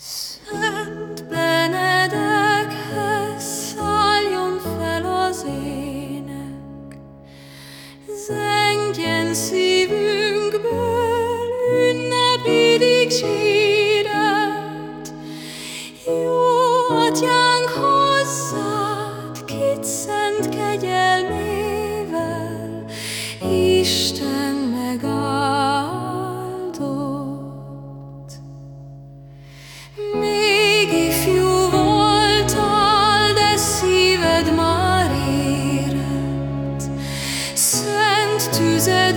Szent Benedekhez szálljon fel az ének, zengjen szívünkből ünnepi dicséret. Jó atyánk hozzád, kit szent kegyelmével, Isten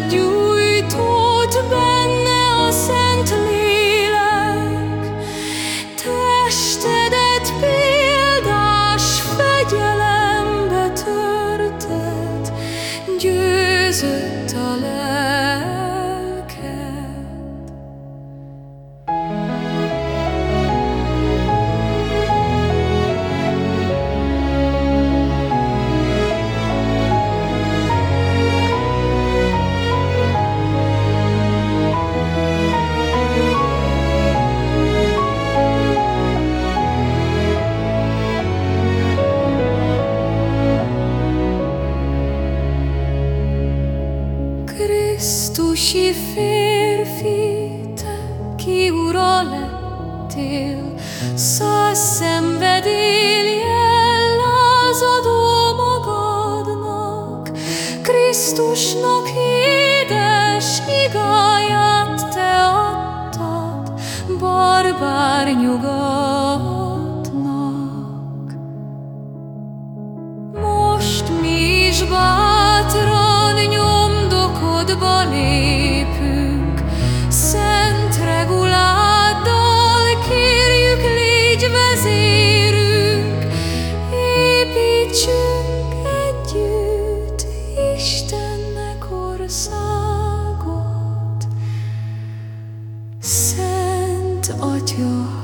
Gyújtott benne a Szent Testedet példás fegyelembe törted, Győzött a lelked. Krisztusi férfi, te ki ura lettél, száz szenvedél jellázadó magadnak, Krisztusnak édes igáját te adtad, barbár nyugatnak. Most mi is bár szent reguláddal kérjük, légy építsünk együtt Istennek országot. Szent Atya,